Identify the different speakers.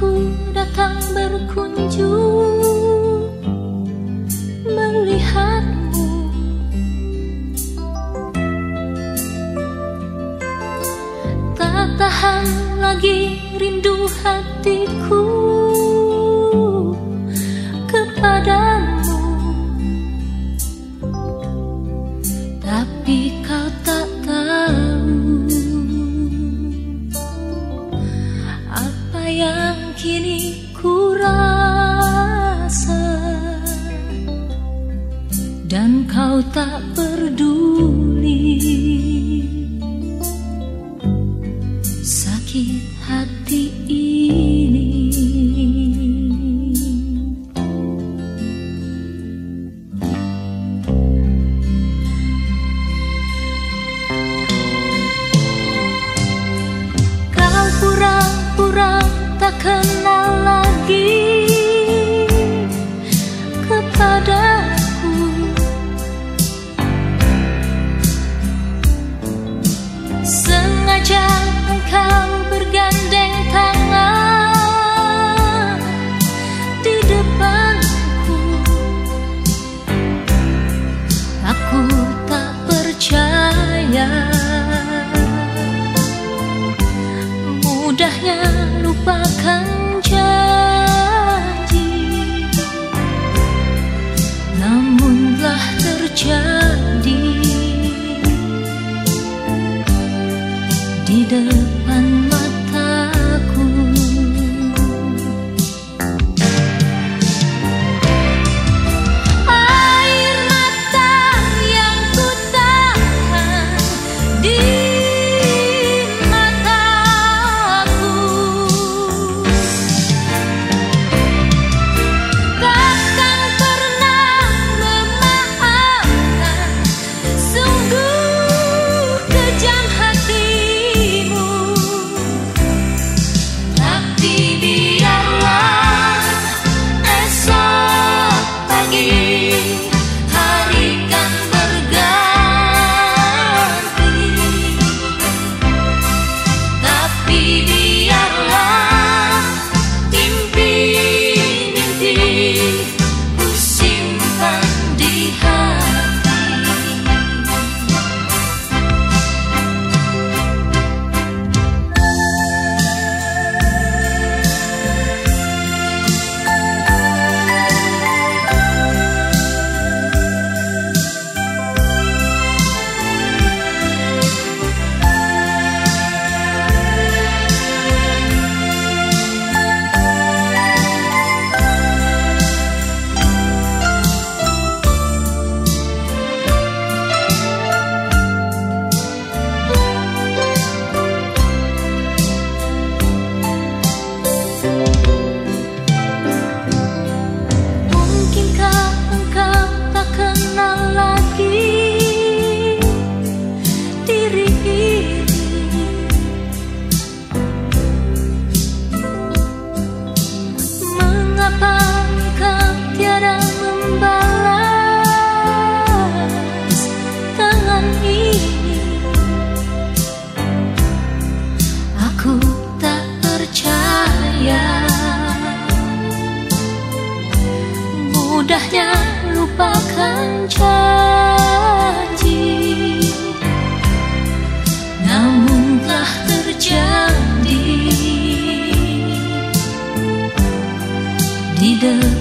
Speaker 1: Ku datang berkunjung melihatmu. Tak tahan lagi rindu hati. yang kini ku rasa. Dan kau tak peduli mudahnya lupakan janji. Namunlah terjadi Di depan mudahnya lupakan janji. Namun telah terjadi Di depan